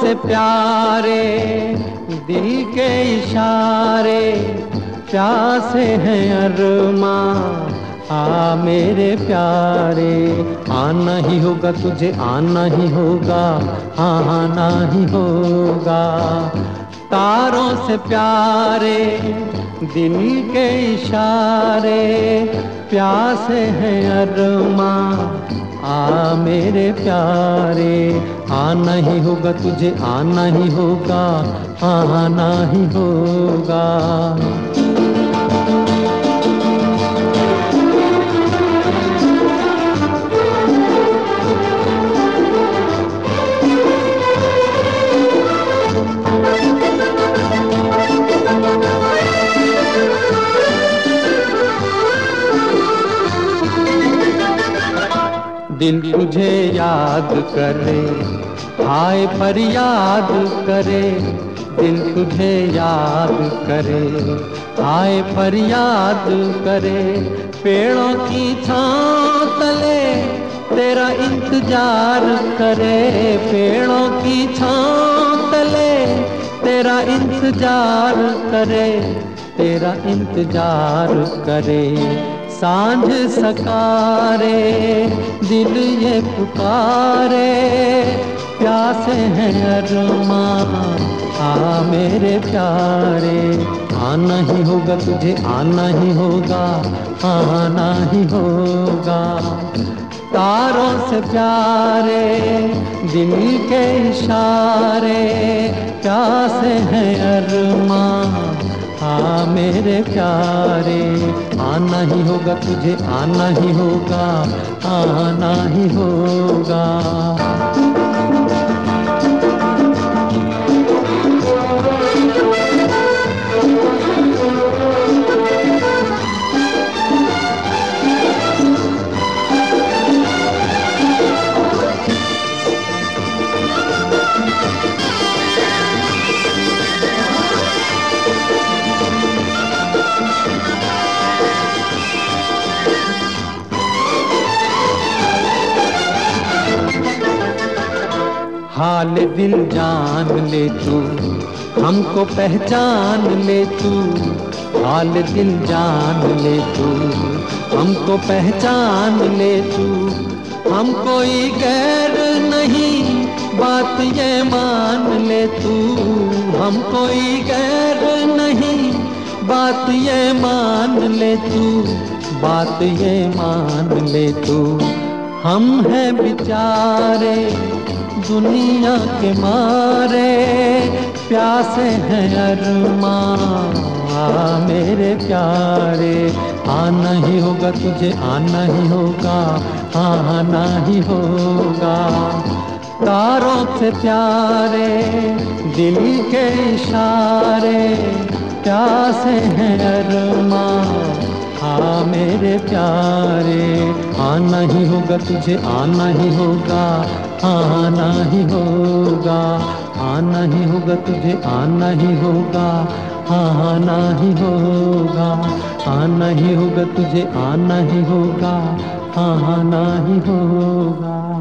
से प्यारे, दिल के इशारे, प्यासे हैं अरमा। आ मेरे प्यारे, आना ही होगा तुझे, आना ही होगा, आना ही होगा। तारों से प्यारे, दिल के इशारे, प्यासे हैं अरमा। आ मेरे प्यारे आना ही होगा तुझे आना ही होगा आना ही होगा। दिल तुझे याद करे, हाय फरियाद करे, दिन तुझे याद करे, हाय फरियाद करे, पेड़ों की छांव तले तेरा इंतज़ार करे, पेड़ों की छांव तले तेरा इंतज़ार करे, तेरा इंतज़ार करे। साँझ सकारे, दिल ये पुकारे। प्यासे हैं अरमा, आ मेरे प्यारे। आना ही होगा तुझे, आना ही होगा, आना ही होगा। तारों से प्यारे, दिल के इशारे। प्यासे हैं अरमा, आ मेरे प्यारे। आना ही होगा तुझे आना ही होगा आना ही होगा। हाल दिल जान ले तू, हमको पहचान ले तू। हाल दिल जान ले तू, हमको पहचान ले तू। हम कोई गैर नहीं, बात ये मान ले तू। हम कोई गैर नहीं, बात ये मान ले तू। बात ये मान ले तू। हम हैं बिचारे दुनिया के मारे, प्यासे हैं अरमा। मेरे प्यारे, आना ही होगा तुझे, आना ही होगा आना ही होगा। तारों से प्यारे, दिल के इशारे, प्यासे हैं अरमा। हाँ मेरे प्यारे, आना ही होगा तुझे, आना ही होगा आना ही होगा, आना ही होगा तुझे, आना ही होगा, आना ही होगा, आना ही होगा तुझे, आना ही होगा, आना ही होगा।